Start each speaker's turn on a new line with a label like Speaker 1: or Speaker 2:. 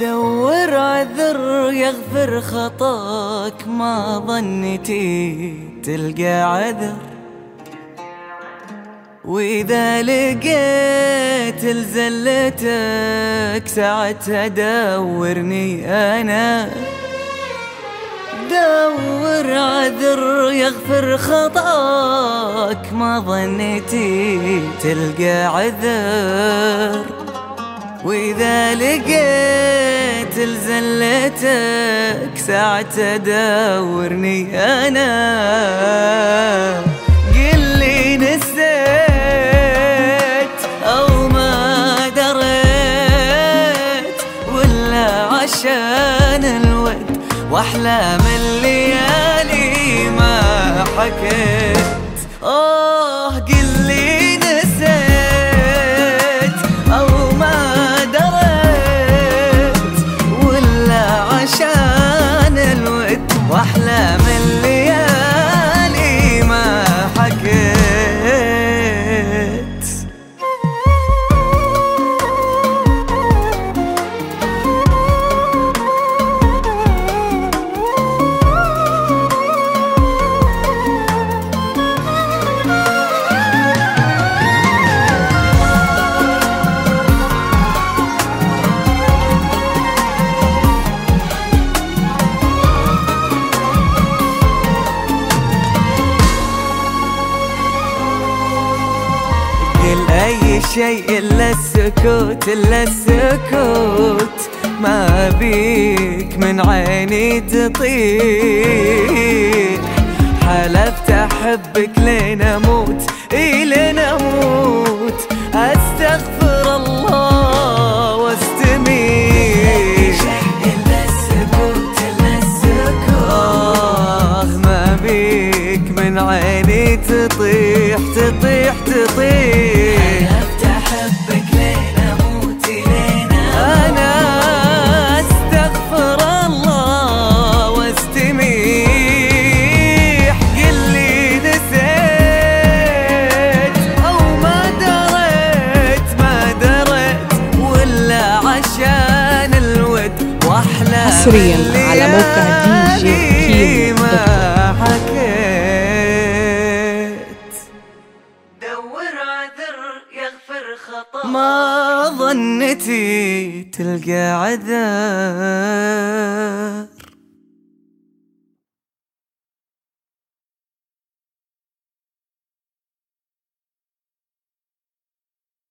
Speaker 1: دور عذر يغفر خطاك ما ظنتي تلقى عذر. وإذا لقيت لزلتك ساعتها دورني أنا. دور عذر يغفر خطاك ما ظنيتي تلقى عذر. وإذا لقيت لزلتك ساعة دورني أنا. قل لي نسيت أو ما دريت ولا عشان الود وأحلام الليالي ما حكيت. أي شيء إلا السكوت إلا السكوت. ما بيك من عيني تطيح. حلفت أحبك لين أموت اي لين أموت. أستغفر الله واستمير. الا السكوت الا السكوت آه ما بيك من عيني تطيح تطيح. تطيح حلفت احبك لين أموت لين أنا أستغفر الله واستميح. قل لي نسيت أو ما دريت ما دريت ولا عشان الود. وأحلى
Speaker 2: حصرياً على موقع DJ كيمو
Speaker 1: ما ظنتي تلقى عذر